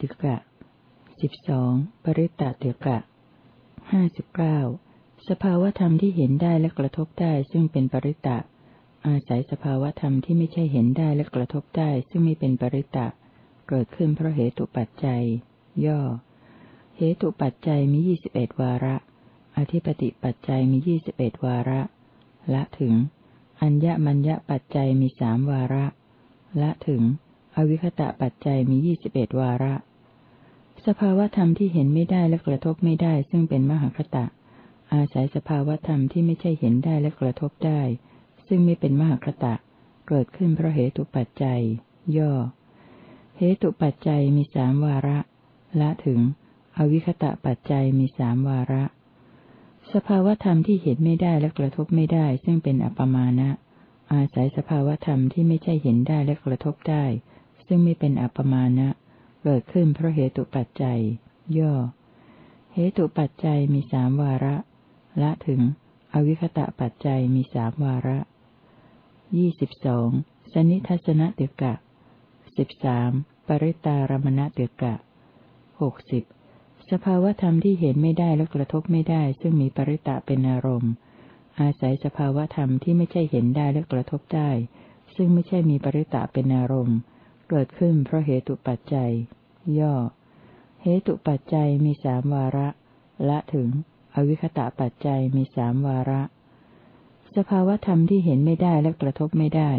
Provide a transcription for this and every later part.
ติกะสิบสองปริตตติกะห้าสิบเก้าสภาวธรรมที่เห็นได้และกระทบได้ซึ่งเป็นปริตะ อาศัยสภาวธรรมที่ไม่ใช่เห็นได้และกระทบได้ซึ่งไม่เป็นปริตะ เกิดขึ้นเพราะเหตุปัจจัย ย่อ เหตุปัจจัยมียี่สิบเอ็ดวาระ อธิปติปัจจัยมียี่สิบเอ็ดวาระ ละถึง อัญญมัญญปัจจัยมีสามวาระ ละถึง อวิคตะปัจจัยมียี่สิบเอ็ดวาระ สภาวธรรมที่เห็นไม่ได้และกระทบไม่ได้ ซึ่งเป็นมหคตะ อาศัยสภาวธรรมที่ไม่ใช่เห็นได้และกระทบได้ ซึ่งไม่เป็นมหคตะ เกิดขึ้นเพราะเหตุปัจจัย ย่อ เหตุปัจจัยมีสามวาระ ละถึง อวิคตะปัจจัยมีสามวาระ สภาวธรรมที่เห็นไม่ได้และกระทบไม่ได้ ซึ่งเป็นอัปมาณะอาศัยสภาวธรรมที่ไม่ใช่เห็นได้และกระทบได้ ซึ่งไม่เป็นอัปมาณะเกิดขึ้นเพราะเหตุปัจจัย ย่อ เหตุปัจจัยมีสามวาระ ละถึง อวิคตะปัจจัยมีสามวาระยี่สิบสองสนิทัศนติกะสิบสามปริตารมณเตกะหกสิบสภาวธรรมที่เห็นไม่ได้และกระทบไม่ได้ ซึ่งมีปริตะเป็นอารมณ์ อาศัยสภาวธรรมที่ไม่ใช่เห็นได้และกระทบได้ ซึ่งไม่ใช่มีปริตะเป็นอารมณ์ เกิดขึ้นเพราะเหตุปัจจัย ย่อ เหตุปัจจัยมีสามวาระ ละถึง อวิคตะปัจจัยมีสามวาระ สภาวธรรมที่เห็นไม่ได้และกระทบไม่ได้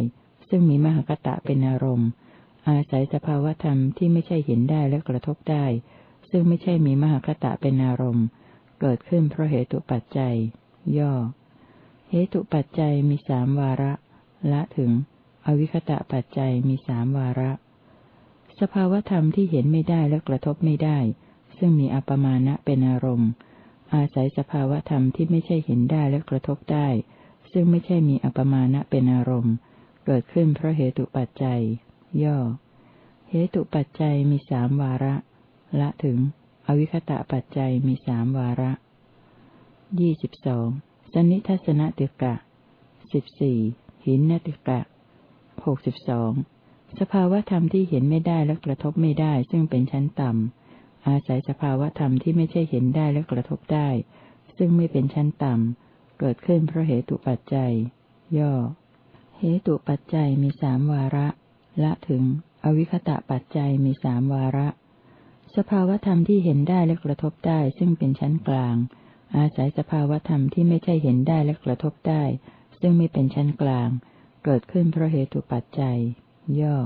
ซึ่งมีมหคตะเป็นอารมณ์ อาศัยสภาวธรรมที่ไม่ใช่เห็นได้และกระทบได้ ซึ่งไม่ใช่มีมหคตะเป็นอารมณ์ เกิดขึ้นเพราะเหตุปัจจัย ย่อ เหตุปัจจัยมีสามวาระ ละถึง อวิคตะปัจจัยมีสามวาระ สภาวธรรมที่เห็นไม่ได้และกระทบไม่ได้ ซึ่งมีอัปมาณะเป็นอารมณ์ อาศัยสภาวธรรมที่ไม่ใช่เห็นได้และกระทบได้ ซึ่งไม่ใช่มีอัปมาณะเป็นอารมณ์ เกิดขึ้นเพราะเหตุปัจจัย ย่อ เหตุปัจจัยมีสามวาระ ละถึง อวิคตะปัจจัยมีสามวาระยี่สิบสองสนิทัศนติกะสิบสี่หินนติกะ หกสิบสองสภาวธรรมที่เห็นไม่ได้และกระทบไม่ได้ ซึ่งเป็นชั้นต่ำ อาศัยสภาวธรรมที่ไม่ใช่เห็นได้และกระทบได้ ซึ่งไม่เป็นชั้นต่ำ เกิดขึ้นเพราะเหตุปัจจัย ย่อ เหตุปัจจัยมีสามวาระ ละถึง อวิคตะปัจจัยมีสามวาระ สภาวธรรมที่เห็นได้และกระทบได้ ซึ่งเป็นชั้นกลาง อาศัยสภาวธรรมที่ไม่ใช่เห็นได้และกระทบได้ ซึ่งไม่เป็นชั้นกลาง เกิดขึ้นเพราะเหตุปัจจัย ย่อ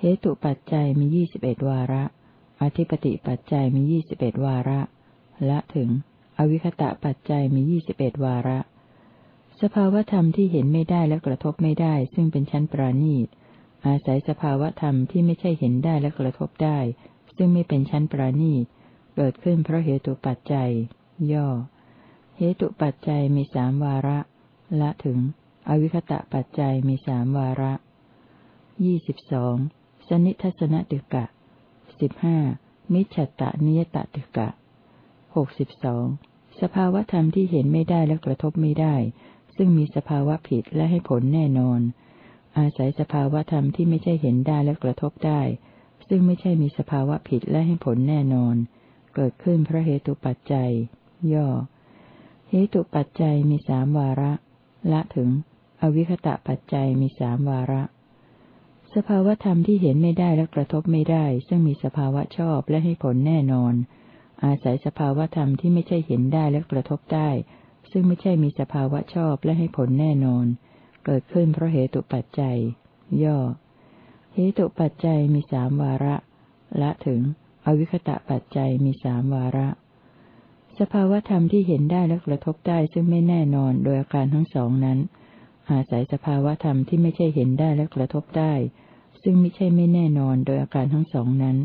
เหตุปัจจัยมียี่สิบเอ็ดวาระ อธิปติปัจจัยมียี่สิบเอ็ดวาระ ละถึง อวิคตะปัจจัยมียี่สิบเอ็ดวาระ สภาวธรรมที่เห็นไม่ได้และกระทบไม่ได้ ซึ่งเป็นชั้นปราณีต อาศัยสภาวธรรมที่ไม่ใช่เห็นได้และกระทบได้ ซึ่งไม่เป็นชั้นปราณีต เกิดขึ้นเพราะเหตุปัจจัย ย่อ เหตุปัจจัยมีสามวาระ ละถึง อวิคตะปัจจัยมีสามวาระยี่สิบสองสนิทัศนติกะสิบห้ามิจฉตะนิยตติกะหกสิบสองสภาวธรรมที่เห็นไม่ได้และกระทบไม่ได้ ซึ่งมีสภาวะผิดและให้ผลแน่นอน อาศัยสภาวธรรมที่ไม่ใช่เห็นได้และกระทบได้ ซึ่งไม่ใช่มีสภาวะผิดและให้ผลแน่นอน เกิดขึ้นเพราะเหตุปัจจัย ย่อเหตุปัจจัยมีสามวาระ ละถึง อวิคตะปัจจัยมีสามวาระ สภาวธรรมที่เห็นไม่ได้และกระทบไม่ได้ ซึ่งมีสภาวะชอบและให้ผลแน่นอน อาศัยสภาวธรรมที่ไม่ใช่เห็นได้และกระทบได้ ซึ่งไม่ใช่มีสภาวะชอบและให้ผลแน่นอน เกิดขึ้นเพราะเหตุปัจจัย ย่อ เหตุปัจจัยมีสามวาระ ละถึง อวิคตะปัจจัยมีสามวาระสภาวธรรมที่เห็นได้และกระทบได้ซึ่งไม่แน่นอนโดยอาการทั้งสองนั้น อาศัยสภาวธรรมที่ไม่ใช่เห็นได้และกระทบได้ ซึ่งไม่ใช่ไม่แน่นอนโดยอาการทั้งสองนั้น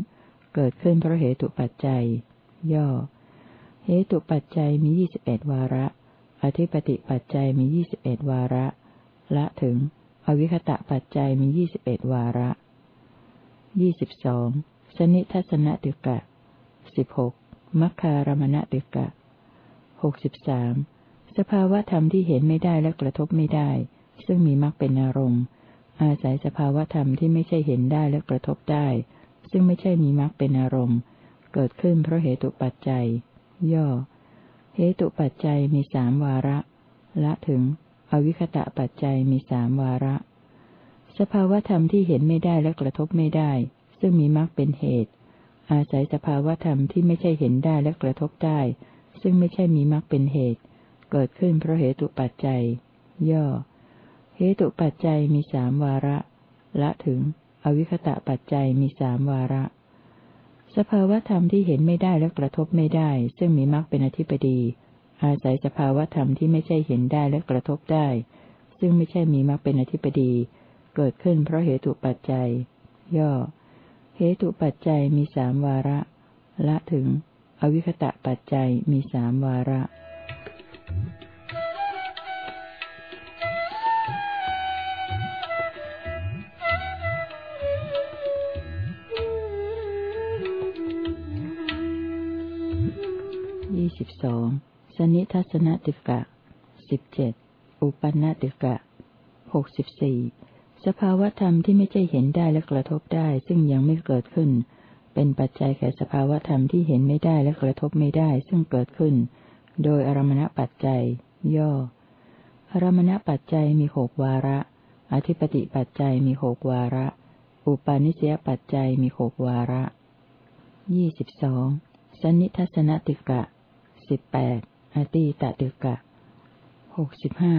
เกิดขึ้นเพราะเหตุปัจจัย ย่อ เหตุปัจจัยมียี่สิบเอ็ดวาระ อธิปติปัจจัยมียี่สิบเอ็ดวาระ ละถึง อวิคตะปัจจัยมียี่สิบเอ็ดวาระยี่สิบสองสนิทัศนติกะสิบหกมัคคารมณติกะหกสิบสาม สภาวะธรรมที่เห็นไม่ได้และกระทบไม่ได้ ซึ่งมีมรรคเป็นอารมณ์ อาศัยสภาวะธรรมที่ไม่ใช่เห็นได้และกระทบได้ ซึ่งไม่ใช่มีมรรคเป็นอารมณ์ เกิดขึ้นเพราะเหตุปัจจัย ย่อ เหตุปัจจัยมีสามวาระ ละถึง อวิคตะปัจจัยมีสามวาระ สภาวะธรรมที่เห็นไม่ได้และกระทบไม่ได้ ซึ่งมีมรรคเป็นเหตุ อาศัยสภาวะธรรมที่ไม่ใช่เห็นได้และกระทบได้ ซึ่งไม่ใช่มีมรรคเป็นเหตุ เกิดขึ้นเพราะเหตุปัจจัย ย่อ เหตุปัจจัยมีสามวาระ ละถึง อวิคตะปัจจัยมีสามวาระ สภาวธรรมที่เห็นไม่ได้และกระทบไม่ได้ ซึ่งมีมรรคเป็นอธิปดี อาศัยสภาวธรรมที่ไม่ใช่เห็นได้และกระทบได้ ซึ่งไม่ใช่มีมรรคเป็นอธิปดี เกิดขึ้นเพราะเหตุปัจจัย ย่อ เหตุปัจจัยมีสามวาระ ละถึง อวิคตะปัจจัยมีสามวาระ ยี่สิบสองสนิทัศนติกะสิบเจ็ดอุปนติกะหกสิบสี่สภาวธรรมที่ไม่ใช่เห็นได้และกระทบได้ ซึ่งยังไม่เกิดขึ้น เป็นปัจจัยแก่สภาวธรรมที่เห็นไม่ได้และกระทบไม่ได้ ซึ่งเกิดขึ้น โดยอารมณปัจจัย ย่อ อารมณปัจจัยมีหกวาระ อธิปติปัจจัยมีหกวาระ อุปาณิสยปัจจัยมีหกวาระยี่สิบสองสนิทัศนติกะสิบแปดอตีตติกะหกสิบห้า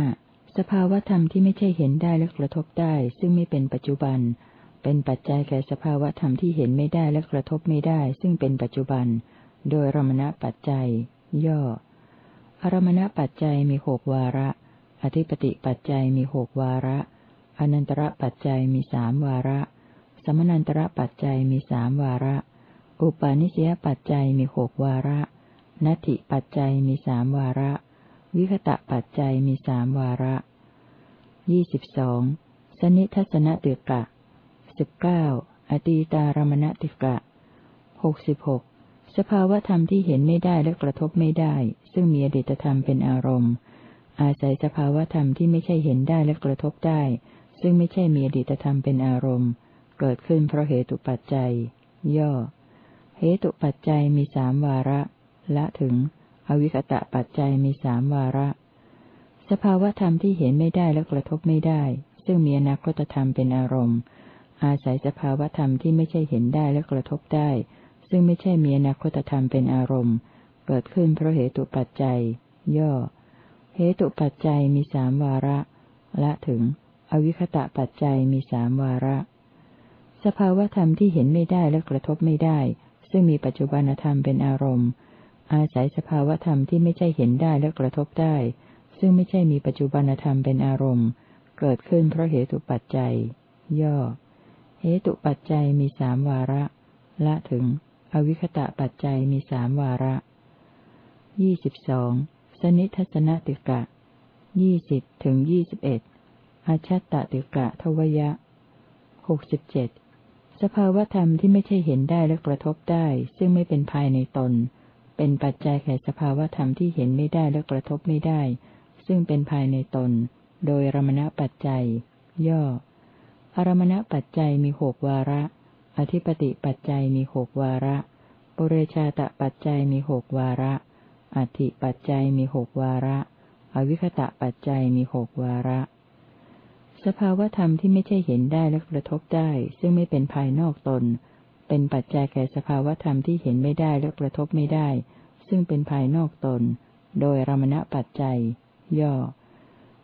สภาวธรรมที่ไม่ใช่เห็นได้และกระทบได้ ซึ่งไม่เป็นปัจจุบัน เป็นปัจจัยแก่สภาวธรรมที่เห็นไม่ได้และกระทบไม่ได้ ซึ่งเป็นปัจจุบัน โดยรมณปัจจัย ย่อ อารมณปัจจัยมีหกวาระ อธิปติปัจจัยมีหกวาระ อนันตระปัจจัยมีสามวาระ สมนันตระปัจจัยมีสามวาระ อุปาณิสยปัจจัยมีหกวาระ นัตถิปัจจัยมีสามวาระ วิคตะปัจจัยมีสามวาระยี่สิบสองสนิทัศนติกะสิบเก้าอตีตารมณติกะหกสิบหก สภาวธรรมที่เห็นไม่ได้และกระทบไม่ได้ ซึ่งมีอดีตธรรมเป็นอารมณ์ อาศัยสภาวธรรมที่ไม่ใช่เห็นได้และกระทบได้ ซึ่งไม่ใช่มีอดีตธรรมเป็นอารมณ์ เกิดขึ้นเพราะเหตุปัจจัย ย่อ เหตุปัจจัยมีสามวาระ ละถึง อวิคตะปัจจัยมีสามวาระ สภาวธรรมที่เห็นไม่ได้และกระทบไม่ได้ ซึ่งมีอนาคตธรรมเป็นอารมณ์ อาศัยสภาวธรรมที่ไม่ใช่เห็นได้และกระทบได้ ซึ่งไม่ใช่มีอนาคตธรรมเป็นอารมณ์ เกิดขึ้นเพราะเหตุปัจจัย ย่อ เหตุปัจจัยมีสามวาระ ละถึง อวิคตะปัจจัยมีสามวาระ สภาวธรรมที่เห็นไม่ได้และกระทบไม่ได้ ซึ่งมีปัจจุบันธรรมเป็นอารมณ์ อาศัยสภาวธรรมที่ไม่ใช่เห็นได้และกระทบได้ ซึ่งไม่ใช่มีปัจจุบันธรรมเป็นอารมณ์ เกิดขึ้นเพราะเหตุปัจจัย ย่อ เหตุปัจจัยมีสามวาระ ละถึง อวิคตะปัจจัยมีสามวาระยี่สิบสองสนิทัศนติกะยี่สิบถึงยี่สิบเอ็ดอาชัตตติกะทวยะหกสิบเจ็ดสภาวธรรมที่ไม่ใช่เห็นได้และกระทบได้ ซึ่งไม่เป็นภายในตน เป็นปัจจัยแก่สภาวธรรมที่เห็นไม่ได้และกระทบไม่ได้ ซึ่งเป็นภายในตน โดยรมณปัจจัย ย่ออรมณปัจจัยมีหกวาระ อธิปติปัจจัยมีหกวาระ ปุเรชาตปัจจัยมีหกวาระ อธิปัจจัยมีหกวาระ อวิคตะปัจจัยมีหกวาระ สภาวธรรมที่ไม่ใช่เห็นได้และกระทบได้ ซึ่งไม่เป็นภายนอกตน เป็นปัจจัยแก่สภาวธรรมที่เห็นไม่ได้และกระทบไม่ได้ ซึ่งเป็นภายนอกตน โดยรมณปัจจัย ย่อ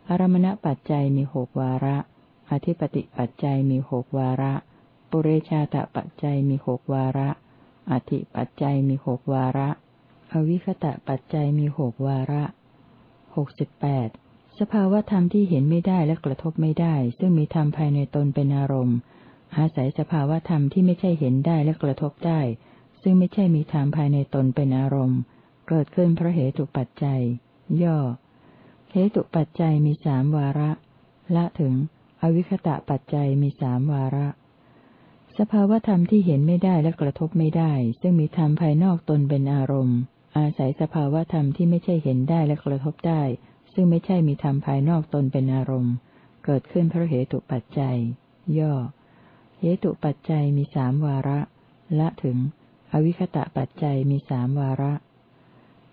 อารมณปัจจัยมีหกวาระ อธิปติปัจจัยมีหกวาระ ปุเรชาตปัจจัยมีหกวาระ อธิปัจจัยมีหกวาระ อวิคตะปัจจัยมีหกวาระหกสิบแปดสภาวธรรมที่เห็นไม่ได้และกระทบไม่ได้ ซึ่งมีธรรมภายในตนเป็นอารมณ์ อาศัยสภาวธรรมที่ไม่ใช่เห็นได้และกระทบได้ ซึ่งไม่ใช่มีธรรมภายในตนเป็นอารมณ์ เกิดขึ้นเพราะเหตุปัจจัย ย่อเหตุปัจจัยมีสามวาระ ละถึง อวิคตะปัจจัยมีสามวาระ สภาวธรรมที่เห็นไม่ได้และกระทบไม่ได้ ซึ่งมีธรรมภายนอกตนเป็นอารมณ์ อาศัยสภาวธรรมที่ไม่ใช่เห็นได้และกระทบได้ ซึ่งไม่ใช่มีธรรมภายนอกตนเป็นอารมณ์ เกิดขึ้นเพราะเหตุปัจจัย ย่อ เหตุปัจจัยมีสามวาระ ละถึง อวิคตะปัจจัยมีสามวาระ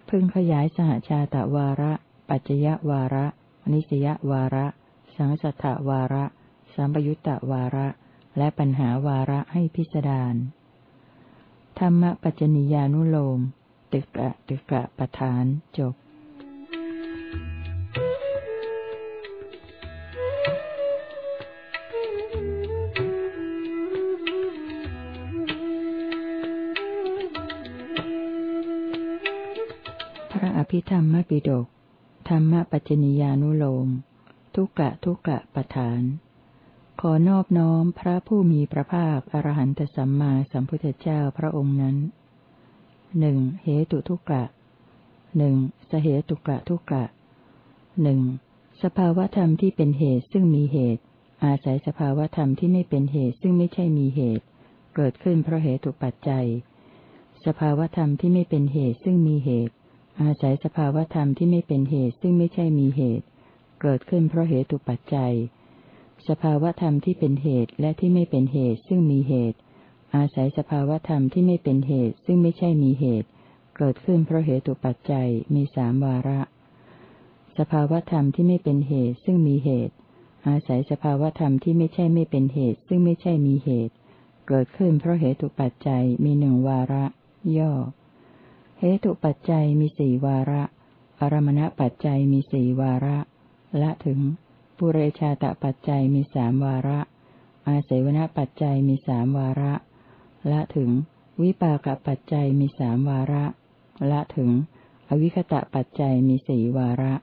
พึงขยายสหชาตวาระ ปัจจยวาระ นิสยวาระ สังสัทธวาระ สัมปยุตตวาระ และปัญหาวาระให้พิสดารธรรมปัจจนิยานุโลม ตึกะตึกะประธานจบภิธรรมปิฎกธรรมปัจจนิยานุโลม ทุกะทุกะปทาน ขอนอบน้อมพระผู้มีพระภาคอรหันตสัมมาสัมพุทธเจ้าพระองค์นั้นหนึ่งเหตุทุกะหนึ่งสเหตุกะทุกะหนึ่งสภาวธรรมที่เป็นเหตุซึ่งมีเหตุ อาศัยสภาวธรรมที่ไม่เป็นเหตุซึ่งไม่ใช่มีเหตุ เกิดขึ้นเพราะเหตุปัจจัย สภาวธรรมที่ไม่เป็นเหตุซึ่งมีเหตุ อาศัยสภาวธรรมที่ไม่เป็นเหตุซึ่งไม่ใช่มีเหตุ เกิดขึ้นเพราะเหตุปัจจัย สภาวธรรมที่เป็นเหตุและที่ไม่เป็นเหตุซึ่งมีเหตุ อาศัยสภาวธรรมที่ไม่เป็นเหตุซึ่งไม่ใช่มีเหตุ เกิดขึ้นเพราะเหตุปัจจัยมีสามวาระ สภาวธรรมที่ไม่เป็นเหตุซึ่งมีเหตุ อาศัยสภาวธรรมที่ไม่ใช่ไม่เป็นเหตุ ซึ่งไม่ใช่มีเหตุ เกิดขึ้นเพราะเหตุปัจจัยมีหนึ่งวาระ ย่อ เหตุปัจจัยมีสี่วาระอารมณปัจจัยมีสี่วาระ ละถึง ปุเรชาตปัจจัยมีสามวาระ อาเสวนปัจจัยมีสามวาระ ละถึง วิปากปัจจัยมีสามวาระ ละถึง อวิคตะปัจจัยมีสี่วาระ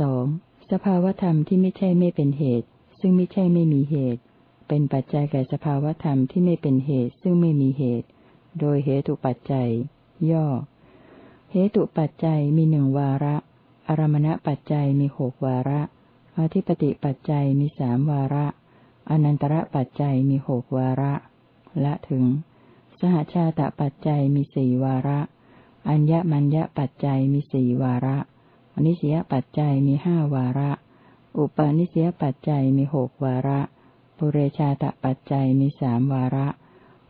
สองสภาวธรรมที่ไม่ใช่ไม่เป็นเหตุ ซึ่งไม่ใช่ไม่มีเหตุ เป็นปัจจัยแก่สภาวธรรมที่ไม่เป็นเหตุ ซึ่งไม่มีเหตุ โดยเหตุปัจจัย ย่อ เหตุปัจจัยมีหนึ่งวาระ อารมณปัจจัยมีหกวาระ อธิปติปัจจัยมีสามวาระ อนันตระปัจจัยมีหกวาระ ละถึง สหชาตปัจจัยมีสี่วาระ อัญญมัญญปัจจัยมีสี่วาระอนิสยปัจจัยมีห้าวาระ อุปาณิสยปัจจัยมีหกวาระ ปุเรชาตปัจจัยมีสามวาระ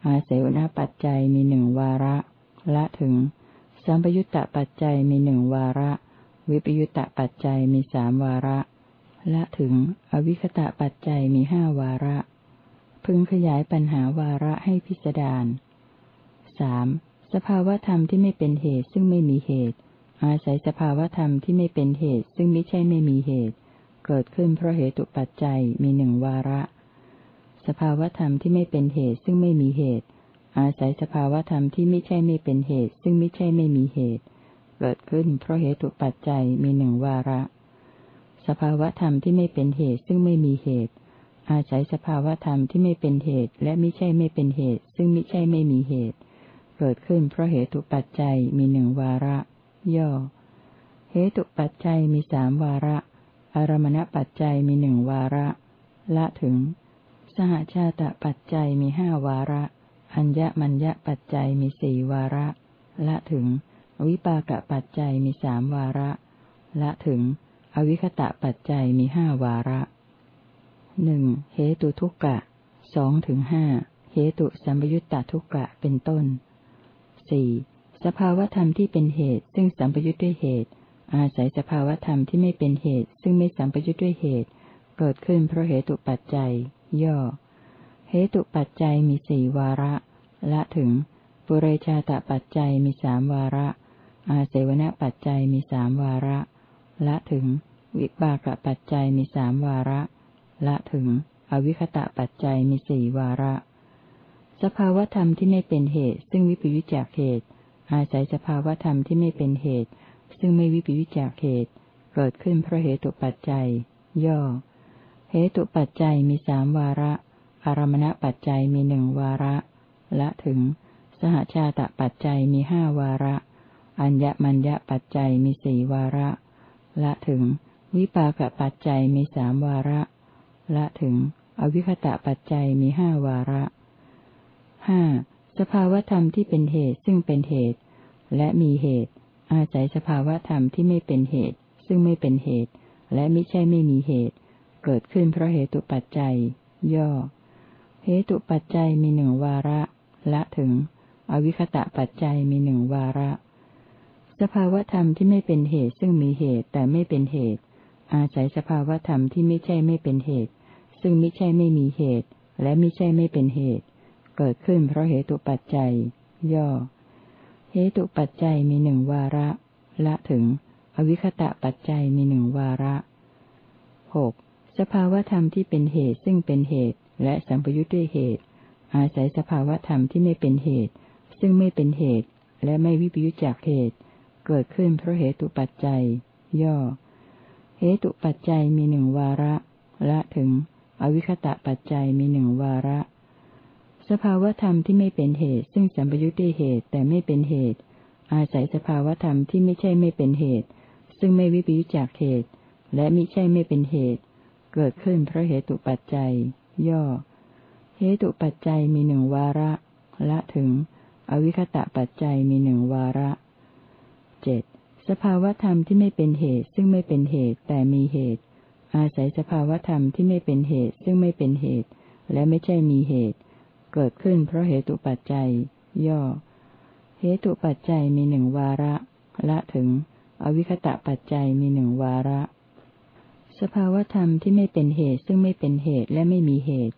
อาเสวนปัจจัยมีหนึ่งวาระ ละถึง สัมปยุตตปัจจัยมีหนึ่งวาระ วิปยุตตปัจจัยมีสามวาระ ละถึงอวิคตะปัจจัยมีห้าวาระ พึงขยายปัญหาวาระให้พิสดารสามสภาวธรรมที่ไม่เป็นเหตุซึ่งไม่มีเหตุ อาศัยสภาวธรรมที่ไม่เป็นเหตุ ซึ่งไม่ใช่ไม่มีเหตุ เกิดขึ้นเพราะเหตุปัจจัยมีหนึ่งวาระ สภาวธรรมที่ไม่เป็นเหตุซึ่งไม่มีเหตุ อาศัยสภาวธรรมที่ไม่ใช่ไม่เป็นเหตุ ซึ่งไม่ใช่ไม่มีเหตุ เกิดขึ้นเพราะเหตุปัจจัยมีหนึ่งวาระ สภาวธรรมที่ไม่เป็นเหตุซึ่งไม่มีเหตุ อาศัยสภาวธรรมที่ไม่เป็นเหตุ และไม่ใช่ไม่เป็นเหตุ ซึ่งไม่ใช่ไม่มีเหตุ เกิดขึ้นเพราะเหตุปัจจัยมีหนึ่งวาระ ย่อ เหตุปัจจัยมีสามวาระ อารมณปัจจัยมีหนึ่งวาระ ละถึง สหชาตปัจจัยมีห้าวาระ อัญญมัญญปัจจัยมีสี่วาระ ละถึง วิปากปัจจัยมีสามวาระ ละถึง อวิคตะปัจจัยมีห้าวาระหนึ่งเหตุทุกกะสองถึงห้าเหตุสัมยุตตทุกกะเป็นต้นสี่สภาวธรรมที่เป็นเหตุ ซึ่งสัมปยุตด้วยเหตุ อาศัยสภาวธรรมที่ไม่เป็นเหตุ ซึ่งไม่สัมปยุตด้วยเหตุ เกิดขึ้นเพราะเหตุปัจจัย ย่อ เหตุปัจจัยมีสี่วาระ ละถึง ปุเรชาตปัจจัยมีสามวาระ อาเสวนปัจจัยมีสามวาระ ละถึง วิบากปัจจัยมีสามวาระ ละถึง อวิคตะปัจจัยมีสี่วาระ สภาวธรรมที่ไม่เป็นเหตุ ซึ่งวิปยุจจากเหตุ อาศัยสภาวธรรมที่ไม่เป็นเหตุ ซึ่งไม่วิปยุจจากเหตุ เกิดขึ้นเพราะเหตุปัจจัย ย่อ เหตุปัจจัยมีสามวาระ อารมณปัจจัยมีหนึ่งวาระ ละถึง สหชาตปัจจัยมีห้าวาระ อัญญมัญญปัจจัยมีสี่วาระ ละถึง วิปากปัจจัยมีสามวาระ ละถึง อวิคตะปัจจัยมีห้าวาระห้าสภาวธรรมที่เป็นเหตุซึ่งเป็นเหตุ และมีเหตุ อาศัยสภาวธรรมที่ไม่เป็นเหตุ ซึ่งไม่เป็นเหตุ และไม่ใช่ไม่มีเหตุ เกิดขึ้นเพราะเหตุปัจจัย ย่อ เหตุปัจจัยมีหนึ่งวาระ ละถึง อวิคตะปัจจัยมีหนึ่งวาระ สภาวธรรมที่ไม่เป็นเหตุซึ่งมีเหตุแต่ไม่เป็นเหตุ อาศัยสภาวธรรมที่ไม่ใช่ไม่เป็นเหตุ ซึ่งไม่ใช่ไม่มีเหตุ และไม่ใช่ไม่เป็นเหตุ เกิดขึ้นเพราะเหตุปัจจัย ย่อ เหตุปัจจัยมีหนึ่งวาระ ละถึง อวิคตะปัจจัยมีหนึ่งวาระหกสภาวธรรมที่เป็นเหตุซึ่งเป็นเหตุ และสัมปยุทธ์ด้วยเหตุ อาศัยสภาวธรรมที่ไม่เป็นเหตุ ซึ่งไม่เป็นเหตุ และไม่วิปยุจจากเหตุ เกิดขึ้นเพราะเหตุปัจจัย ย่อ เหตุปัจจัยมีหนึ่งวาระ ละถึง อวิคตะปัจจัยมีหนึ่งวาระ สภาวธรรมที่ไม่เป็นเหตุ ซึ่งสัมปยุทธ์ด้วยเหตุแต่ไม่เป็นเหตุ อาศัยสภาวธรรมที่ไม่ใช่ไม่เป็นเหตุ ซึ่งไม่วิปยุจจากเหตุ และมิใช่ไม่เป็นเหตุ เกิดขึ้นเพราะเหตุปัจจัย ย่อ เหตุปัจจัยมีหนึ่งวาระ ละถึง อวิคตะปัจจัยมีหนึ่งวาระ เจ็ดสภาวธรรมที่ไม่เป็นเหตุ ซึ่งไม่เป็นเหตุแต่มีเหตุ อาศัยสภาวธรรมที่ไม่เป็นเหตุ ซึ่งไม่เป็นเหตุ และไม่ใช่มีเหตุ เกิดขึ้นเพราะเหตุปัจจัย ย่อ เหตุปัจจัยมีหนึ่งวาระ ละถึง อวิคตะปัจจัยมีหนึ่งวาระ สภาวธรรมที่ไม่เป็นเหตุ ซึ่งไม่เป็นเหตุและไม่มีเหตุ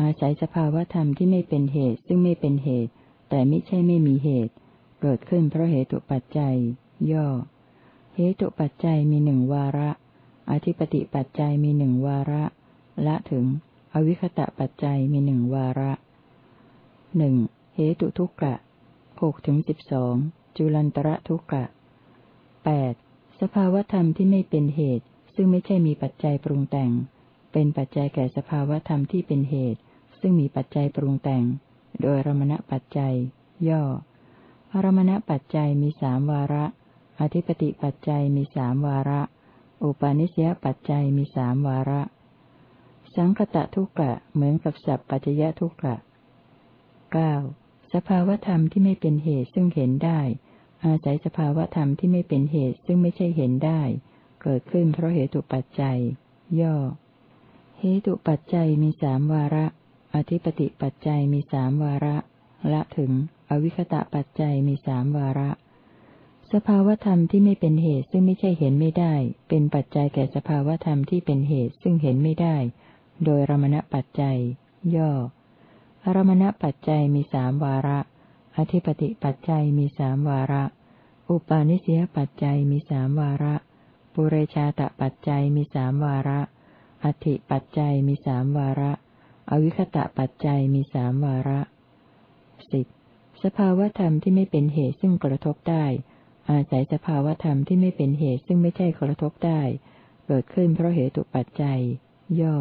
อาศัยสภาวธรรมที่ไม่เป็นเหตุ ซึ่งไม่เป็นเหตุ แต่ไม่ใช่ไม่มีเหตุ เกิดขึ้นเพราะเหตุปัจจัย ย่อ เหตุปัจจัยมีหนึ่งวาระ อธิปติปัจจัยมีหนึ่งวาระ ละถึง อวิคตะปัจจัยมีหนึ่งวาระหนึ่งเหตุทุกกะหกถึงสิบสองจุลันตระทุกกะแปดสภาวธรรมที่ไม่เป็นเหตุ ซึ่งไม่ใช่มีปัจจัยปรุงแต่ง เป็นปัจจัยแก่สภาวธรรมที่เป็นเหตุ ซึ่งมีปัจจัยปรุงแต่ง โดยรมณปัจจัย ย่ออรมณปัจจัยมีสามวาระ อธิปติปัจจัยมีสามวาระ อุปาณิสยปัจจัยมีสามวาระ สังคตะทุกกะเหมือนกับสัพปัจยะทุกกะเก้าสภาวธรรมที่ไม่เป็นเหตุซึ่งเห็นได้ อาศัยสภาวธรรมที่ไม่เป็นเหตุซึ่งไม่ใช่เห็นได้ เกิดขึ้นเพราะเหตุปัจจัย ย่อ เหตุปัจจัยมีสามวาระ อธิปติปัจจัยมีสามวาระ ละถึง อวิคตะปัจจัยมีสามวาระ สภาวธรรมที่ไม่เป็นเหตุซึ่งไม่ใช่เห็นไม่ได้ เป็นปัจจัยแก่สภาวธรรมที่เป็นเหตุซึ่งเห็นไม่ได้ โดยรมณปัจจัย ย่ออรมณปัจจัยมีสามวาระ อธิปติปัจจัยมีสามวาระ อุปาณิสยปัจจัยมีสามวาระ ปุเรชาตปัจจัยมีสามวาระอธิปัจจัยมีสามวาระ อวิคตะปัจจัยมีสามวาระสิบสภาวธรรมที่ไม่เป็นเหตุซึ่งกระทบได้ อาศัยสภาวธรรมที่ไม่เป็นเหตุซึ่งไม่ใช่กระทบได้ เกิดขึ้นเพราะเหตุปัจจัย ย่อ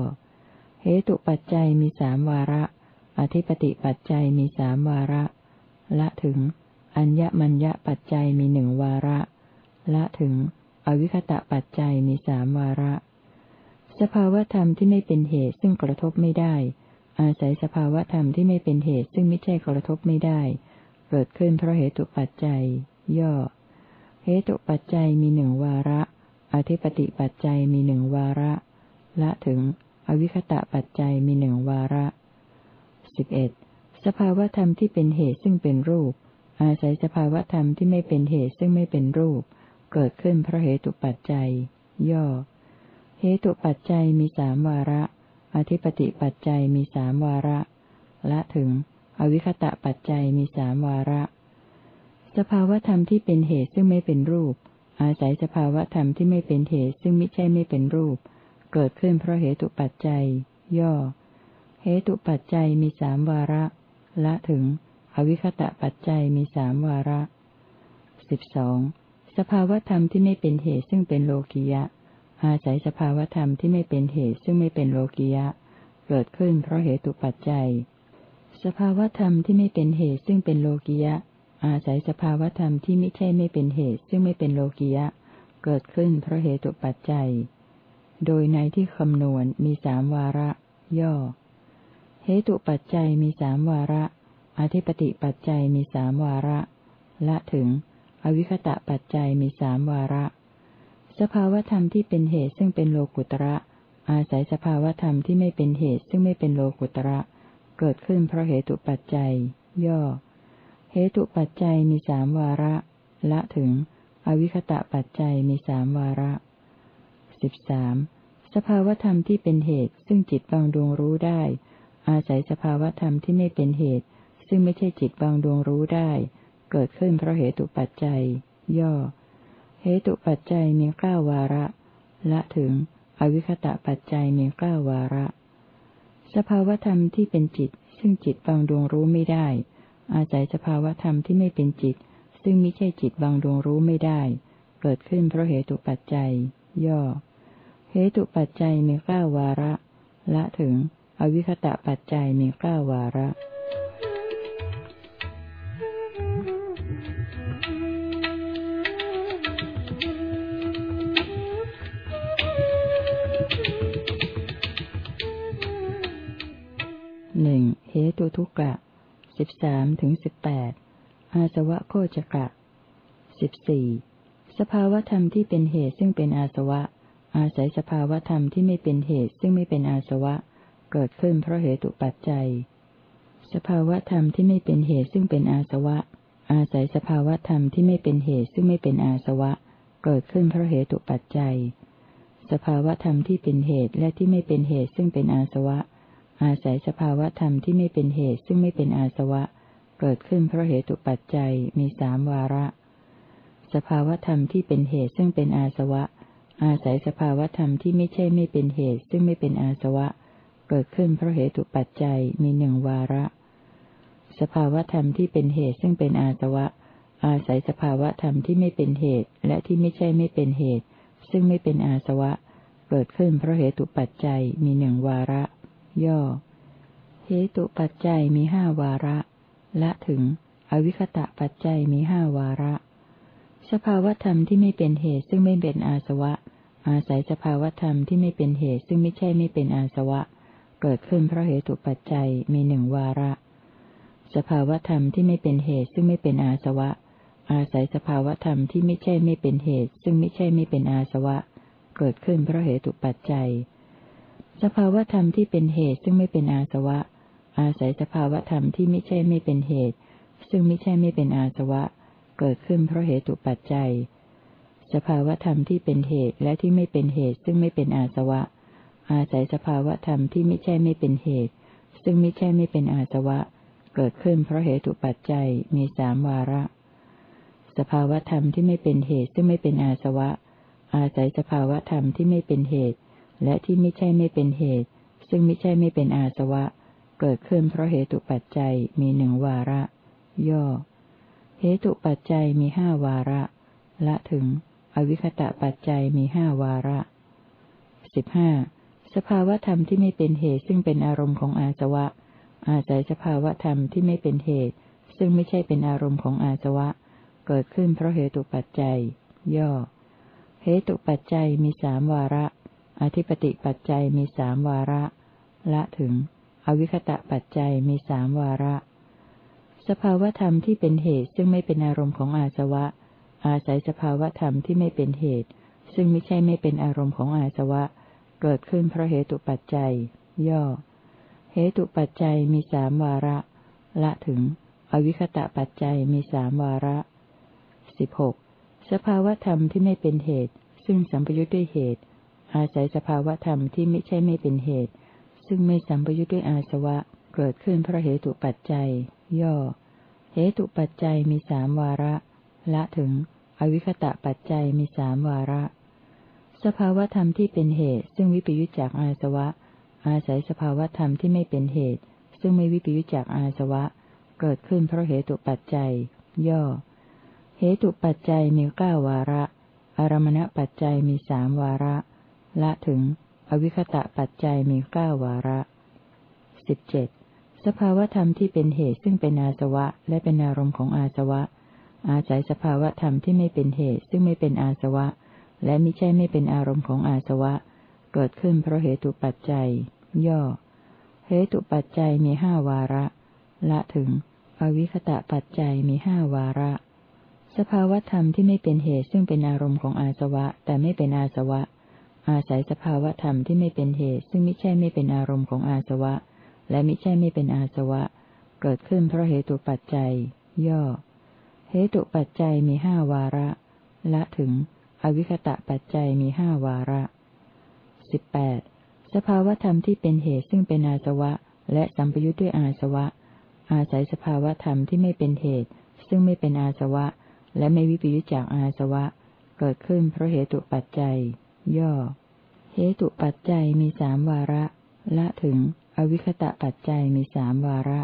เหตุปัจจัยมีสามวาระ อธิปติปัจจัยมีสามวาระ ละถึง อัญญมัญญปัจจัยมีหนึ่งวาระ ละถึง อวิคตะปัจจัยมีสามวาระ สภาวธรรมที่ไม่เป็นเหตุซึ่งกระทบไม่ได้ อาศัยสภาวธรรมที่ไม่เป็นเหตุซึ่งไม่ใช่กระทบไม่ได้ เกิดขึ้นเพราะเหตุปัจจัย ย่อ เหตุปัจจัยมีหนึ่งวาระ อธิปติปัจจัยมีหนึ่งวาระ ละถึง อวิคตะปัจจัยมีหนึ่งวาระสิบเอ็ดสภาวธรรมที่เป็นเหตุซึ่งเป็นรูป อาศัยสภาวธรรมที่ไม่เป็นเหตุซึ่งไม่เป็นรูป เกิดขึ้นเพราะเหตุปัจจัย ย่อ เหตุปัจจัยมีสามวาระ อธิปติปัจจัยมีสามวาระ ละถึง อวิคตะปัจจัยมีสามวาระ สภาวธรรมที่เป็นเหตุซึ่งไม่เป็นรูป อาศัยสภาวธรรมที่ไม่เป็นเหตุซึ่งไม่ใช่ไม่เป็นรูป เกิดขึ้นเพราะเหตุปัจจัย ย่อ เหตุปัจจัยมีสามวาระ ละถึง อวิคตะปัจจัยมีสามวาระสิบสองสภาวธรรมที่ไม่เป็นเหตุซึ่งเป็นโลกิยะ อาศัยสภาวธรรมที่ไม่เป็นเหตุซึ่งไม่เป็นโลกิยะ เกิดขึ้นเพราะเหตุปัจจัย สภาวธรรมที่ไม่เป็นเหตุซึ่งเป็นโลกิยะ อาศัยสภาวธรรมที่ไม่ใช่ไม่เป็นเหตุ ซึ่งไม่เป็นโลกิยะ เกิดขึ้นเพราะเหตุปัจจัย โดยในที่คำนวณมีสามวาระ ย่อ เหตุปัจจัยมีสามวาระ อธิปติปัจจัยมีสามวาระ ละถึง อวิคตะปัจจัยมีสามวาระ สภาวธรรมที่เป็นเหตุซึ่งเป็นโลกุตระออาศัยสภาวธรรมที่ไม่เป็นเหตุซึ่งไม่เป็นโลกุตระ เกิดขึ้นเพราะเหตุปัจจัย ย่อ เหตุปัจจัยมีสามวาระ ละถึง อวิคตะปัจจัยมีสามวาระสิบสามสภาวธรรมที่เป็นเหตุ ซึ่งจิตบางดวงรู้ได้ อาศัยสภาวธรรมที่ไม่เป็นเหตุ ซึ่งไม่ใช่จิตบางดวงรู้ได้ เกิดขึ้นเพราะเหตุปัจจัย ย่อ เหตุปัจจัยมีเก้าวาระ ละถึง อวิคตะปัจจัยมีเก้าวาระ สภาวธรรมที่เป็นจิต ซึ่งจิตบางดวงรู้ไม่ได้ อาศัยสภาวธรรมที่ไม่เป็นจิต ซึ่งม่ใช่จิตบางดวงรู้ไม่ได้ เกิดขึ้นเพราะเหตุปัจจัย ย่อ เหตุปัจจัยมีเก้าวาระ ละถึง อวิคตะปัจจัยมีเก้าวาระหนึ่งเหตุทุกะ สิบสามถึงสิบแปดอาสวะโคจกะสิบสี่สภาวธรรมที่เป็นเหตุซึ่งเป็นอาสวะ อาศัยสภาวธรรมที่ไม่เป็นเหตุซึ่งไม่เป็นอาสวะ เกิดขึ้นเพราะเหตุปัจจัย สภาวธรรมที่ไม่เป็นเหตุซึ่งเป็นอาสวะ อาศัยสภาวธรรมที่ไม่เป็นเหตุซึ่งไม่เป็นอาสวะ เกิดขึ้นเพราะเหตุปัจจัย สภาวธรรมที่เป็นเหตุและที่ไม่เป็นเหตุซึ่งเป็นอาสวะ อาศัยสภาวธรรมที่ไม่เป็นเหตุซึ่งไม่เป็นอาสวะ เกิดขึ้นเพราะเหตุปัจจัยมีสามวาระ สภาวธรรมที่เป็นเหตุซึ่งเป็นอาสวะ อาศัยสภาวธรรมที่ไม่ใช่ไม่เป็นเหตุซึ่งไม่เป็นอาสวะ เกิดขึ้นเพราะเหตุปัจจัยมีหนึ่งวาระ สภาวธรรมที่เป็นเหตุซึ่งเป็นอาสวะ อาศัยสภาวธรรมที่ไม่เป็นเหตุและที่ไม่ใช่ไม่เป็นเหตุ ซึ่งไม่เป็นอาสวะ เกิดขึ้นเพราะเหตุปัจจัยมีหนึ่งวาระ ย่อ เหตุปัจจัยมีห้าวาระ ละถึง อวิคตะปัจจัยมีห้าวาระ สภาวธรรมที่ไม่เป็นเหตุซึ่งไม่เป็นอาสวะ อาศัยสภาวธรรมที่ไม่เป็นเหตุซึ่งไม่ใช่ไม่เป็นอาสวะ เกิดขึ้นเพราะเหตุปัจจัยมีหนึ่งวาระ สภาวธรรมที่ไม่เป็นเหตุซึ่งไม่เป็นอาสวะ อาศัยสภาวธรรมที่ไม่ใช่ไม่เป็นเหตุ ซึ่งไม่ใช่ไม่เป็นอาสวะ เกิดขึ้นเพราะเหตุปัจจัย สภาวธรรมที่เป็นเหตุซึ่งไม่เป็นอาสวะ อาศัยสภาวธรรมที่ไม่ใช่ไม่เป็นเหตุ ซึ่งไม่ใช่ไม่เป็นอาสวะ เกิดขึ้นเพราะเหตุปัจจัย สภาวธรรมที่เป็นเหตุและที่ไม่เป็นเหตุ ซึ่งไม่เป็นอาสวะ อาศัยสภาวธรรมที่ไม่ใช่ไม่เป็นเหตุ ซึ่งไม่ใช่ไม่เป็นอาสวะ เกิดขึ้นเพราะเหตุปัจจัยมีสามวาระ สภาวธรรมที่ไม่เป็นเหตุซึ่งไม่เป็นอาสวะ อาศัยสภาวธรรมที่ไม่เป็นเหตุ และที่ไม่ใช่ไม่เป็นเหตุ ซึ่งไม่ใช่ไม่เป็นอาสวะ เกิดขึ้นเพราะเหตุปัจจัยมีหนึ่งวาระ ย่อ เหตุปัจจัยมีห้าวาระ ละถึง อวิคตะปัจจัยมีห้าวาระสิบห้าสภาวธรรมที่ไม่เป็นเหตุซึ่งเป็นอารมณ์ของอาสวะ อาศัยสภาวธรรมที่ไม่เป็นเหตุ ซึ่งไม่ใช่เป็นอารมณ์ของอาสวะ เกิดขึ้นเพราะเหตุปัจจัย ย่อ เหตุปัจจัยมีสามวาระ อธิปติปัจจัยมีสามวาระ ละถึง อวิคตะปัจจัยมีสามวาระ สภาวธรรมที่เป็นเหตุซึ่งไม่เป็นอารมณ์ของอาสวะ อาศัยสภาวธรรมที่ไม่เป็นเหตุ ซึ่งไม่ใช่ไม่เป็นอารมณ์ของอาสวะ เกิดขึ้นเพราะเหตุปัจจัย ย่อ เหตุปัจจัยมีสามวาระ ละถึง อวิคตะปัจจัยมีสามวาระสิบหกสภาวธรรมที่ไม่เป็นเหตุ ซึ่งสัมปยุทธ์ด้วยเหตุ อาศัยสภาวธรรมที่ไม่ใช่ไม่เป็นเหตุ ซึ่งไม่สัมปยุทธ์ด้วยอาสวะ เกิดขึ้นเพราะเหตุปัจจัย ย่อ เหตุปัจจัยมีสามวาระ ละถึง อวิคตะปัจจัยมีสามวาระ สภาวธรรมที่เป็นเหตุ ซึ่งวิปยุจจากอาสวะ อาศัยสภาวธรรมที่ไม่เป็นเหตุ ซึ่งไม่วิปยุจจากอาสวะ เกิดขึ้นเพราะเหตุปัจจัย ย่อ เหตุปัจจัยมีเก้าวาระอารมณปัจจัยมีสามวาระ ละถึง อวิคตะปัจจัยมีเก้าวาระสิบเจ็ดสภาวธรรมที่เป็นเหตุซึ่งเป็นอาสวะ และเป็นอารมณ์ของอาสวะ อาศัยสภาวธรรมที่ไม่เป็นเหตุซึ่งไม่เป็นอาสวะ และไม่ใช่ไม่เป็นอารมณ์ของอาสวะ เกิดขึ้นเพราะเหตุปัจจัย ย่อ เหตุปัจจัยมีห้าวาระ ละถึง อวิคตะปัจจัยมีห้าวาระ สภาวธรรมที่ไม่เป็นเหตุซึ่งเป็นอารมณ์ของอาสวะ แต่ไม่เป็นอาสวะ อาศัยสภาวธรรมที่ไม่เป็นเหตุ ซึ่งไม่ใช่ไม่เป็นอารมณ์ของอาสวะ และไม่ใช่ไม่เป็นอาสวะ เกิดขึ้นเพราะเหตุปัจจัย ย่อ เหตุปัจจัยมีห้าวาระ ละถึง อวิคตะปัจจัยมีห้าวาระสิบแปดสภาวธรรมที่เป็นเหตุซึ่งเป็นอาสวะ และสัมปยุทธ์ด้วยอาสวะ อาศัยสภาวธรรมที่ไม่เป็นเหตุ ซึ่งไม่เป็นอาสวะ และไม่วิปยุจจากอาสวะ เกิดขึ้นเพราะเหตุปัจจัย ย่อ เหตุปัจจัยมีสามวาระ ละถึง อวิคตะปัจจัยมีสามวาระ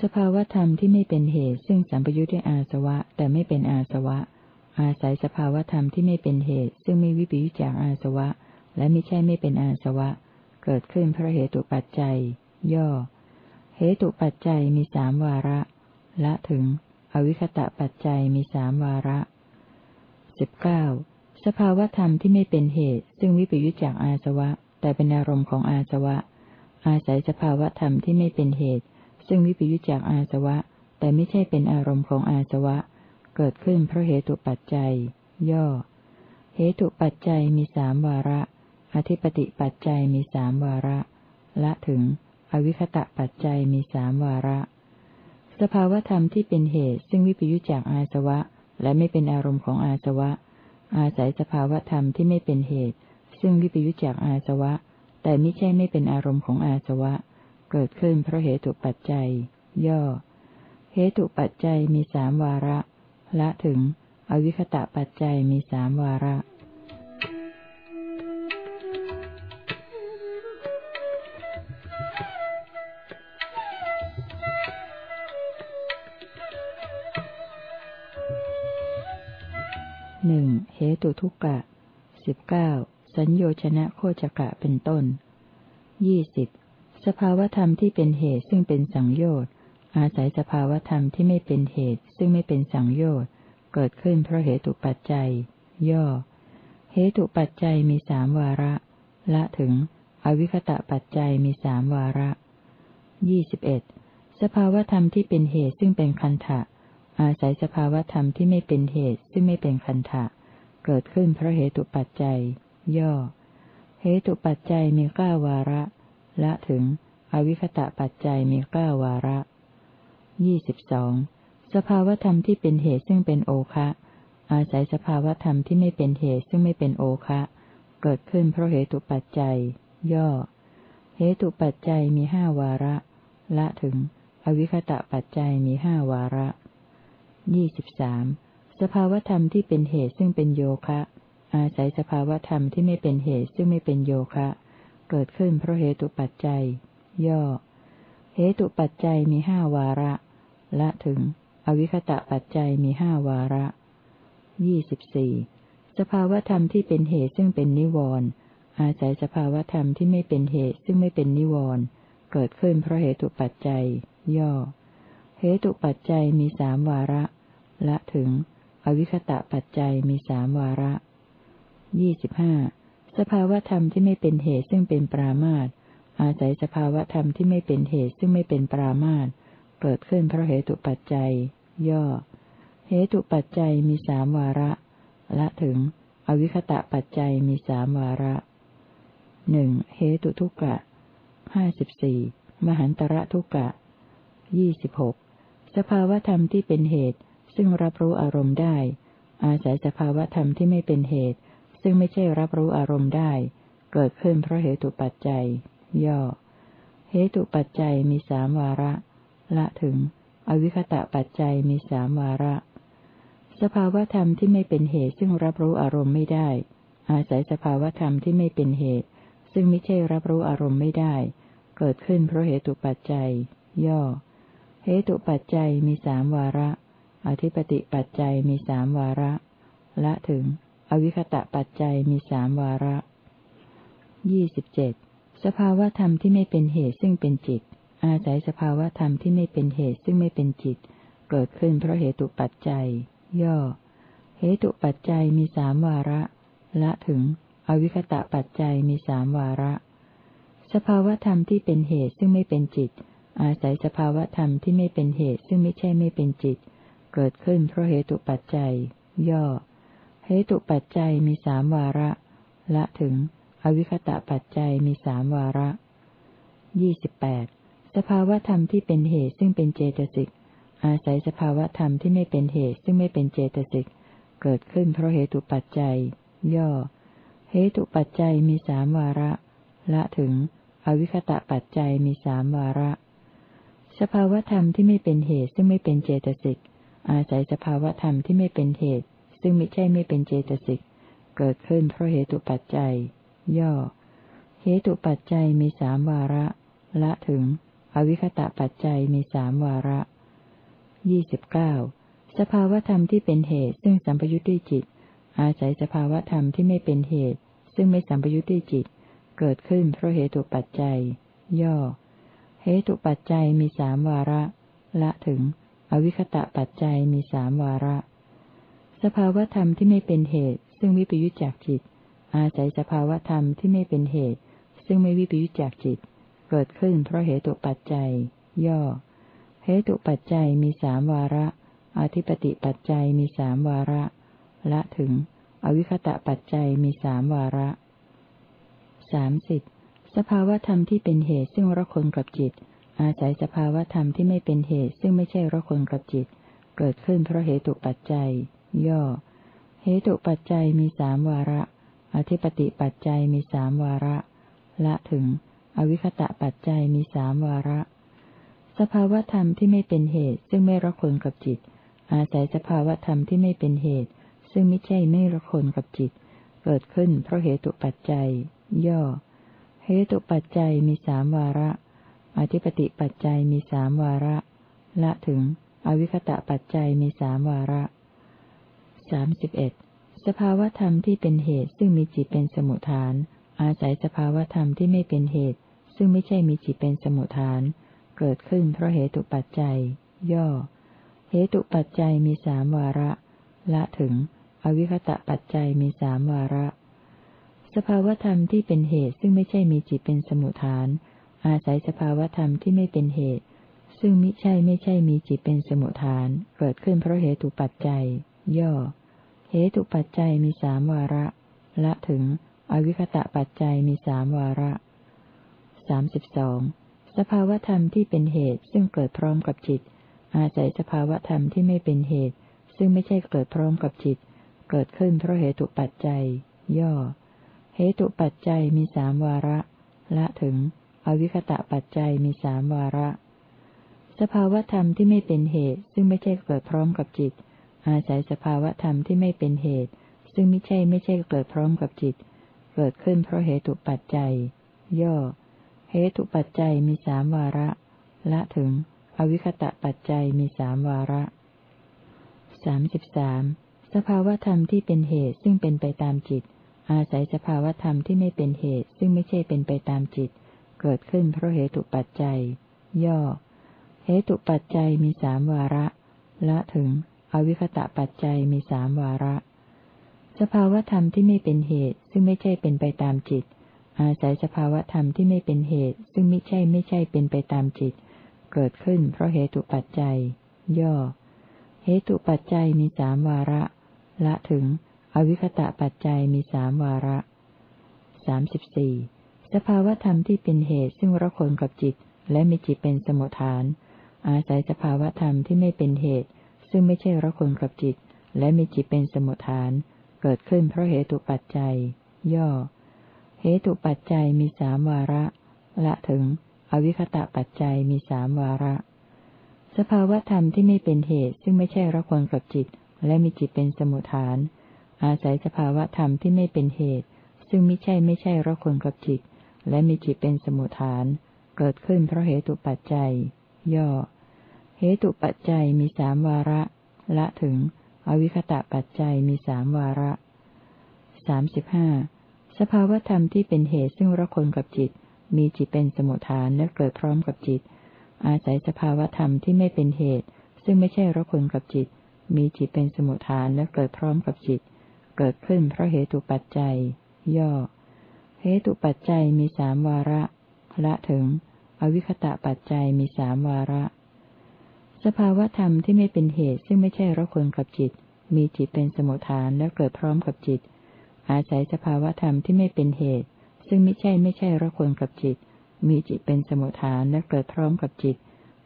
สภาวธรรมที่ไม่เป็นเหตุ ซึ่งสัมปยุทธ์ด้วยอาสวะ แต่ไม่เป็นอาสวะ อาศัยสภาวธรรมที่ไม่เป็นเหตุ ซึ่งไม่วิปยุจจากอาสวะ และไม่ใช่ไม่เป็นอาสวะ เกิดขึ้นเพราะเหตุปัจจัย ย่อ เหตุปัจจัยมีสามวาระ ละถึง อวิคตะปัจจัยมีสามวาระสิบเก้า สภาวธรรมที่ไม่เป็นเหตุ ซึ่งวิปยุจจากอาสวะ แต่เป็นอารมณ์ของอาสวะ อาศัยสภาวธรรมที่ไม่เป็นเหตุ ซึ่งวิปยุจจากอาสวะ แต่ไม่ใช่เป็นอารมณ์ของอาสวะ เกิดขึ้นเพราะเหตุปัจจัย ย่อ เหตุปัจจัยมีสามวาระ อธิปติปัจจัยมีสามวาระ ละถึง อวิคตะปัจจัยมีสามวาระ สภาวธรรมที่เป็นเหตุ ซึ่งวิปยุจจากอาสวะ และไม่เป็นอารมณ์ของอาสวะ อาศัยสภาวธรรมที่ไม่เป็นเหตุ ซึ่งวิปยุจจากอาสวะ แต่ไม่ใช่ไม่เป็นอารมณ์ของอาสวะ เกิดขึ้นเพราะเหตุปัจจัย ย่อ เหตุปัจจัยมีสามวาระ ละถึง อวิคตะปัจจัยมีสามวาระ เหตุทุกกะสิบเก้าสัญโยชนะโคจกะเป็นต้นยี่สิบสภาวธรรมที่เป็นเหตุซึ่งเป็นสังโยชน์ อาศัยสภาวธรรมที่ไม่เป็นเหตุซึ่งไม่เป็นสังโยชน์ เกิดขึ้นเพราะเหตุปัจจัย ย่อ เหตุปัจจัยมีสามวาระ ละถึง อวิคตะปัจจัยมีสามวาระยี่สิบเอ็ดสภาวธรรมที่เป็นเหตุซึ่งเป็นคันทะอาศัยสภาวธรรมที่ไม่เป็นเหตุซึ่งไม่เป็นคันทะ เกิดขึ้นเพราะเหตุปัจจัย ย่อ เหตุปัจจัยมีเก้าวาระ ละถึง อวิคตะปัจจัยมีเก้าวาระยี่สิบสองสภาวธรรมที่เป็นเหตุซึ่งเป็นโอคะ อาศัยสภาวธรรมที่ไม่เป็นเหตุซึ่งไม่เป็นโอคะ เกิดขึ้นเพราะเหตุปัจจัย ย่อ เหตุปัจจัยมีห้าวาระ ละถึง อวิคตะปัจจัยมีห้าวาระยี่สิบสาม สภาวธรรมที่เป็นเหตุซึ่งเป็นโยคะ อาศัยสภาวธรรมที่ไม่เป็นเหตุซึ่งไม่เป็นโยคะ เกิดขึ้นเพราะเหตุปัจจัย ย่อ เหตุปัจจัยมีห้าวาระ ละถึง อวิคตะปัจจัยมีห้าวาระยี่สิบสี่สภาวธรรมที่เป็นเหตุซึ่งเป็นนิวรณ์อาศัยสภาวธรรมที่ไม่เป็นเหตุซึ่งไม่เป็นนิวรณ์เกิดขึ้นเพราะเหตุปัจจัย ย่อ เหตุปัจจัยมีสามวาระ ละถึง อวิคตะปัจจัยมีสามวาระยี่สิบห้าสภาวธรรมที่ไม่เป็นเหตุซึ่งเป็นปรามาตอาศัยสภาวธรรมที่ไม่เป็นเหตุซึ่งไม่เป็นปรามาตเกิดขึ้นเพราะเหตุปัจจัย ย่อ เหตุปัจจัยมีสามวาระ ละถึง อวิคตะปัจจัยมีสามวาระหนึ่งเหตุทุกกะห้าสิบสี่มหันตระทุกกะยี่สิบหกสภาวธรรมที่เป็นเหตุ ซึ่งรับรู้อารมณ์ได้ อาศัยสภาวธรรมที่ไม่เป็นเหตุ ซึ่งไม่ใช่รับรู้อารมณ์ได้ เกิดขึ้นเพราะเหตุปัจจัย ย่อ เหตุปัจจัยมีสามวาระ ละถึง อวิคตะปัจจัยมีสามวาระ สภาวธรรมที่ไม่เป็นเหตุ ซึ่งรับรู้อารมณ์ไม่ได้ อาศัยสภาวธรรมที่ไม่เป็นเหตุ ซึ่งไม่ใช่รับรู้อารมณ์ไม่ได้ เกิดขึ้นเพราะเหตุปัจจัย ย่อ เหตุปัจจัยมีสามวาระ อธิปติปัจจัยมีสามวาระ ละถึง อวิคตะปัจจัยมีสามวาระยี่สิบเจ็ดสภาวธรรมที่ไม่เป็นเหตุซึ่งเป็นจิต อาศัยสภาวธรรมที่ไม่เป็นเหตุซึ่งไม่เป็นจิต เกิดขึ้นเพราะเหตุปัจจัย ย่อ เหตุปัจจัยมีสามวาระ ละถึง อวิคตะปัจจัยมีสามวาระ สภาวธรรมที่เป็นเหตุซึ่งไม่เป็นจิต อาศัยสภาวธรรมที่ไม่เป็นเหตุซึ่งไม่ใช่ไม่เป็นจิต เกิดขึ้นเพราะเหตุปัจจัย ย่อ เหตุปัจจัยมีสามวาระ ละถึง อวิคตะปัจจัยมีสามวาระยี่สิบแปดสภาวธรรมที่เป็นเหตุซึ่งเป็นเจตสิก อาศัยสภาวธรรมที่ไม่เป็นเหตุซึ่งไม่เป็นเจตสิก เกิดขึ้นเพราะเหตุปัจจัย ย่อ เหตุปัจจัยมีสามวาระ ละถึง อวิคตะปัจจัยมีสามวาระ สภาวธรรมที่ไม่เป็นเหตุซึ่งไม่เป็นเจตสิก อาศัยสภาวธรรมที่ไม่เป็นเหตุ ซึ่งไม่ใช่ไม่เป็นเจตสิก เกิดขึ้นเพราะเหตุปัจจัย ย่อ เหตุปัจจัยมีสามวาระ ละถึง อวิคตะปัจจัยมีสามวาระยี่สิบเก้าสภาวธรรมที่เป็นเหตุ ซึ่งสัมปยุทธ์ด้วยจิต อาศัยสภาวธรรมที่ไม่เป็นเหตุ ซึ่งไม่สัมปยุทธ์ด้วยจิต เกิดขึ้นเพราะเหตุปัจจัย ย่อ เหตุปัจจัยมีสามวาระ ละถึง อวิคตะปัจจัยมีสามวาระ สภาวธรรมที่ไม่เป็นเหตุ ซึ่งวิปยุจจากจิต อาศัยสภาวธรรมที่ไม่เป็นเหตุ ซึ่งไม่วิปยุจจากจิต เกิดขึ้นเพราะเหตุปัจจัย ย่อ เหตุปัจจัยมีสามวาระ อธิปติปัจจัยมีสามวาระ ละถึง อวิคตะปัจจัยมีสามวาระสามสิบสภาวธรรมที่เป็นเหตุซึ่งระคนกับจิต อาศัยสภาวธรรมที่ไม่เป็นเหตุ ซึ่งไม่ใช่ระคนกับจิต เกิดขึ้นเพราะเหตุปัจจัย ย่อ เหตุปัจจัยมีสามวาระ อธิปติปัจจัยมีสามวาระ ละถึง อวิคตะปัจจัยมีสามวาระ สภาวธรรมที่ไม่เป็นเหตุ ซึ่งไม่ระคนกับจิต อาศัยสภาวธรรมที่ไม่เป็นเหตุ ซึ่งไม่ใช่ไม่ระคนกับจิต เกิดขึ้นเพราะเหตุปัจจัย ย่อ เหตุปัจจัยมีสามวาระ อธิปติปัจจัยมีสามวาระ ละถึง อวิคตะปัจจัยมีสามวาระสามสิบเอ็ดสภาวธรรมที่เป็นเหตุซึ่งมีจิตเป็นสมุทฐาน อาศัยสภาวธรรมที่ไม่เป็นเหตุ ซึ่งไม่ใช่มีจิตเป็นสมุทฐาน เกิดขึ้นเพราะเหตุปัจจัย ย่อ เหตุปัจจัยมีสามวาระ ละถึง อวิคตะปัจจัยมีสามวาระ สภาวธรรมที่เป็นเหตุซึ่งไม่ใช่มีจิตเป็นสมุทฐาน อาศัยสภาวธรรมที่ไม่เป็นเหตุ ซึ่งมิใช่ไม่ใช่มีจิตเป็นสมุทฐาน เกิดขึ้นเพราะเหตุปัจจัย ย่อ เหตุปัจจัยมีสามวาระ ละถึง อวิคตะปัจจัยมีสามวาระสามสิบสองสภาวธรรมที่เป็นเหตุซึ่งเกิดพร้อมกับจิต อาศัยสภาวธรรมที่ไม่เป็นเหตุ ซึ่งไม่ใช่เกิดพร้อมกับจิต เกิดขึ้นเพราะเหตุปัจจัย ย่อ เหตุปัจจัยมีสามวาระ ละถึง อวิคตะปัจจัยมีสามวาระ สภาวธรรมที่ไม่เป็นเหตุ ซึ่งไม่ใช่เกิดพร้อมกับจิต อาศัยสภาวธรรมที่ไม่เป็นเหตุ ซึ่งไม่ใช่ไม่ใช่เกิดพร้อมกับจิต เกิดขึ้นเพราะเหตุปัจจัย ย่อ เหตุปัจจัยมีสามวาระ ละถึง อวิคตะปัจจัยมีสามวาระสามสิบสามสภาวธรรมที่เป็นเหตุซึ่งเป็นไปตามจิต อาศัยสภาวธรรมที่ไม่เป็นเหตุ ซึ่งไม่ใช่เป็นไปตามจิต เกิดขึ้นเพราะเหตุปัจจัย ย่อ เหตุปัจจัยมีสามวาระ ละถึง อวิคตะปัจจัยมีสามวาระ สภาวธรรมที่ไม่เป็นเหตุ ซึ่งไม่ใช่เป็นไปตามจิต อาศัยสภาวธรรมที่ไม่เป็นเหตุ ซึ่งไม่ใช่ไม่ใช่เป็นไปตามจิต เกิดขึ้นเพราะเหตุปัจจัย ย่อ เหตุปัจจัยมีสามวาระ ละถึง อวิคตะปัจจัยมีสามวาระสามสิบสี่ สภาวธรรมที่เป็นเหตุซึ่งระคนกับจิต และมีจิตเป็นสมุทฐาน อาศัยสภาวธรรมที่ไม่เป็นเหตุ ซึ่งไม่ใช่ระคนกับจิต และมีจิตเป็นสมุทฐาน เกิดขึ้นเพราะเหตุปัจจัย ย่อ เหตุปัจจัยมีสามวาระ ละถึง อวิคตะปัจจัยมีสามวาระ สภาวธรรมที่ไม่เป็นเหตุ ซึ่งไม่ใช่ระคนกับจิต และมีจิตเป็นสมุทฐาน อาศัยสภาวธรรมที่ไม่เป็นเหตุ ซึ่งไม่ใช่ไม่ใช่ระคนกับจิต และมีจิตเป็นสมุทฐาน เกิดขึ้นเพราะเหตุปัจจัย ย่อ เหตุปัจจัยมีสามวาระ ละถึง อวิคตะปัจจัยมีสามวาระสามสิบห้าสภาวธรรมที่เป็นเหตุซึ่งระคนกับจิต มีจิตเป็นสมุทฐานและเกิดพร้อมกับจิต อาศัยสภาวธรรมที่ไม่เป็นเหตุ ซึ่งไม่ใช่ระคนกับจิต มีจิตเป็นสมุทฐานและเกิดพร้อมกับจิต เกิดขึ้นเพราะเหตุปัจจัย ย่อ ตุปัจจัยมีสามวาระ ละถึง อวิคตะปัจจัยมีสามวาระ สภาวธรรมที่ไม่เป็นเหตุซึ่งไม่ใช่ระคนกับจิต มีจิตเป็นสมุทฐานและเกิดพร้อมกับจิต อาศัยสภาวธรรมที่ไม่เป็นเหตุ ซึ่งไม่ใช่ไม่ใช่ระคนกับจิต มีจิตเป็นสมุทฐานและเกิดพร้อมกับจิต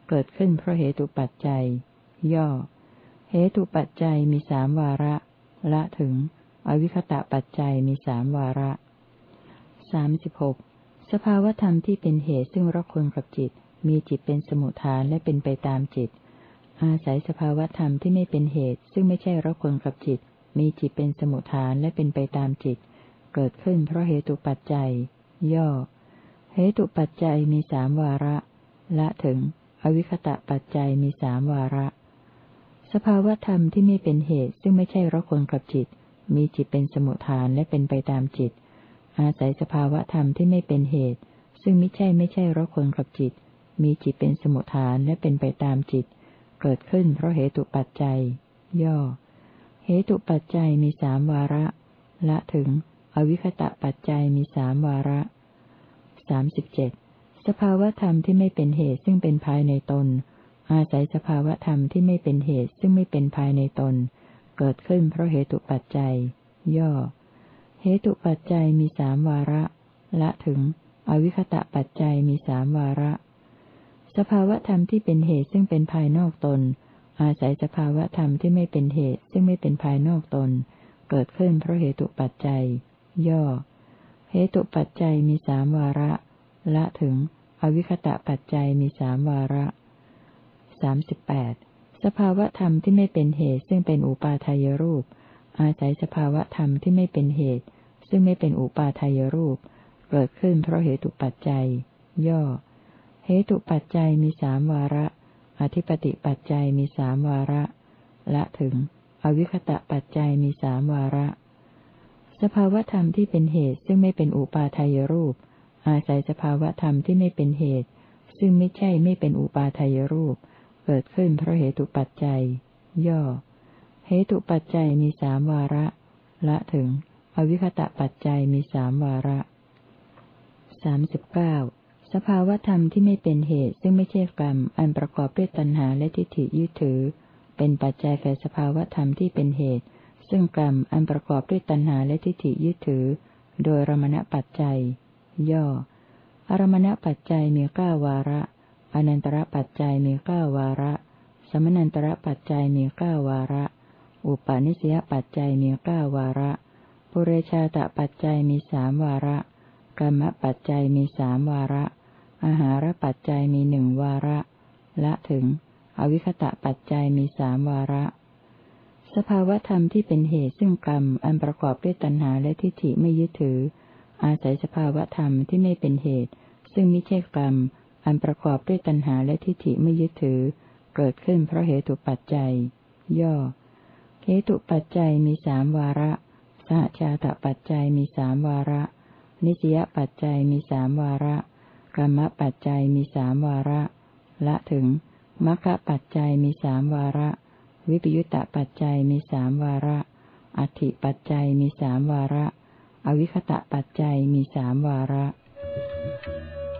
เกิดขึ้นเพราะเหตุปัจจัย ย่อ เหตุปัจจัยมีสามวาระ ละถึง อวิคตะปัจจัยมีสามวาระ สามสิบหกสภาวธรรมที่เป็นเหตุซึ่งรักคนกับจิต มีจิตเป็นสมุทฐานและเป็นไปตามจิต อาศัยสภาวธรรมที่ไม่เป็นเหตุ ซึ่งไม่ใช่รักคนกับจิต มีจิตเป็นสมุทฐานและเป็นไปตามจิต เกิดขึ้นเพราะเหตุปัจจัย ย่อ เหตุปัจจัยมีสามวาระ ละถึง อวิคตะปัจจัยมีสามวาระ สภาวธรรมที่ไม่เป็นเหตุ ซึ่งไม่ใช่รักคนกับจิต มีจิตเป็นสมุทฐานและเป็นไปตามจิต อาศัยสภาวะธรรมที่ไม่เป็นเหตุ ซึ่งไม่ใช่ไม่ใช่รักคนกับจิต มีจิตเป็นสมุทฐานและเป็นไปตามจิต เกิดขึ้นเพราะเหตุปัจจัย ย่อ เหตุปัจจัยมีสามวาระ ละถึง อวิคตะปัจจัยมีสามวาระสามสิบเจ็ดสภาวะธรรมที่ไม่เป็นเหตุซึ่งเป็นภายในตน อาศัยสภาวะธรรมที่ไม่เป็นเหตุซึ่งไม่เป็นภายในตน เกิดขึ้นเพราะเหตุปัจจัย ย่อ เหตุปัจจัยมีสามวาระ ละถึง อวิคตะปัจจัยมีสามวาระ สภาวธรรมที่เป็นเหตุซึ่งเป็นภายนอกตน อาศัยสภาวธรรมที่ไม่เป็นเหตุซึ่งไม่เป็นภายนอกตน เกิดขึ้นเพราะเหตุปัจจัย ย่อ เหตุปัจจัยมีสามวาระ ละถึง อวิคตะปัจจัยมีสามวาระสามสิบแปดสภาวธรรมที่ไม่เป็นเหตุซึ่งเป็นอุปาทายรูป อาศัยสภาวะธรรมที่ไม่เป็นเหตุ ซึ่งไม่เป็นอุปาทายรูป เกิดขึ้นเพราะเหตุปัจจัย ย่อ เหตุปัจจัยมีสามวาระ อธิปติปัจจัยมีสามวาระ ละถึง อวิคตะปัจจัยมีสามวาระ สภาวะธรรมที่เป็นเหตุซึ่งไม่เป็นอุปาทายรูป อาศัยสภาวะธรรมที่ไม่เป็นเหตุ ซึ่งไม่ใช่ไม่เป็นอุปาทายรูป เกิดขึ้นเพราะเหตุปัจจัย ย่อ เหตุปัจจัยมีสามวาระ ละถึง อวิคตะปัจจัยมีสามวาระสามสิบเก้าสภาวธรรมที่ไม่เป็นเหตุซึ่งไม่ใช่กรรม อันประกอบด้วยตัณหาและทิฏฐิยึดถือ เป็นปัจจัยแก่สภาวธรรมที่เป็นเหตุ ซึ่งกรรมอันประกอบด้วยตัณหาและทิฏฐิยึดถือ โดยรมณปัจจัย ย่อ อรมณปัจจัยมีเก้าวาระ อนันตระปัจจัยมีเก้าวาระ สมนันตระปัจจัยมีเก้าวาระ อุปาณิสยปัจจัยมีเก้าวาระ ปุเรชาตปัจจัยมีสามวาระ กรรมปัจจัยมีสามวาระ อาหารปัจจัยมีหนึ่งวาระ ละถึง อวิคตะปัจจัยมีสามวาระ สภาวธรรมที่เป็นเหตุซึ่งกรรมอันประกอบด้วยตัณหาและทิฏฐิไม่ยึดถือ อาศัยสภาวธรรมที่ไม่เป็นเหตุ ซึ่งมิใช่กรรม อันประกอบด้วยตัณหาและทิฏฐิไม่ยึดถือ เกิดขึ้นเพราะเหตุปัจจัย ย่อ เหตุปัจจัยมีสามวาระ สหชาตปัจจัยมีสามวาระ นิสยปัจจัยมีสามวาระกรรมปัจจัยมีสามวาระ ละถึงมรรคปัจจัยมีสามวาระ วิปยุตตปัจจัยมีสามวาระ อธิปัจจัยมีสามวาระ อวิคตะปัจจัยมีสามวาระ Thank you.